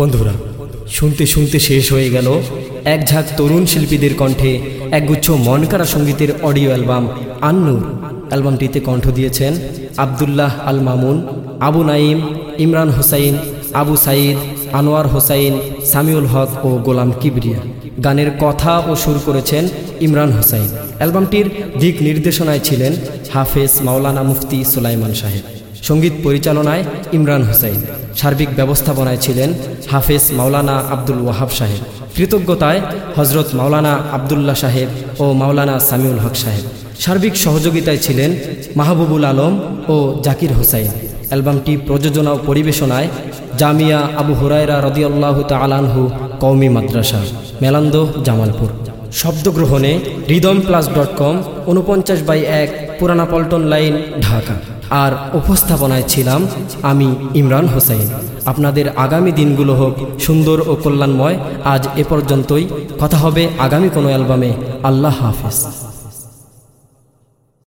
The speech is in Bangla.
বন্ধুরা, শুনতে শুনতে শেষ হয়ে গেল এক ঝাঁক তরুণ শিল্পীদের কণ্ঠে একগুচ্ছ মনকারা সঙ্গীতের অডিও অ্যালবাম আন্নুর। অ্যালবামটিতে কণ্ঠ দিয়েছেন আবদুল্লাহ আল মামুন, আবু নাইম ইমরান হোসাইন, আবু সাইদ আনোয়ার হোসাইন, সামিউল হক ও গোলাম কিবরিয়া। গানের কথা ও সুর করেছেন ইমরান হোসাইন। অ্যালবামটির দিক নির্দেশনায় ছিলেন হাফেজ মাওলানা মুফতি সুলাইমান সাহেব। সংগীত পরিচালনায় ইমরান হোসাইন সার্বিক ব্যবস্থাপনায় ছিলেন হাফেজ মাওলানা আব্দুল ওয়াহাব সাহেব। কৃতজ্ঞতায় হজরত মাওলানা আবদুল্লাহ সাহেব ও মাওলানা সামিউল হক সাহেব। সার্বিক সহযোগিতায় ছিলেন মাহবুবুল আলম ও জাকির হোসাইন অ্যালবামটি প্রযোজনা ও পরিবেশনায় জামিয়া আবু হুরায়রা রদিয়াল্লাহ তালানহু কৌমি মাদ্রাসা, মেলান্দ, জামালপুর। শব্দগ্রহণে রিদম প্লাস ডট কম উনপঞ্চাশ বাই এক পুরানা পল্টন লাইন, ঢাকা। আর উপস্থাপনায় ছিলাম আমি ইমরান হোসেন। আপনাদের আগামী দিনগুলো হোক সুন্দর ও কল্যাণময়। আজ এ পর্যন্তই। কথা হবে আগামী কোনো অ্যালবামে। আল্লাহ হাফেজ।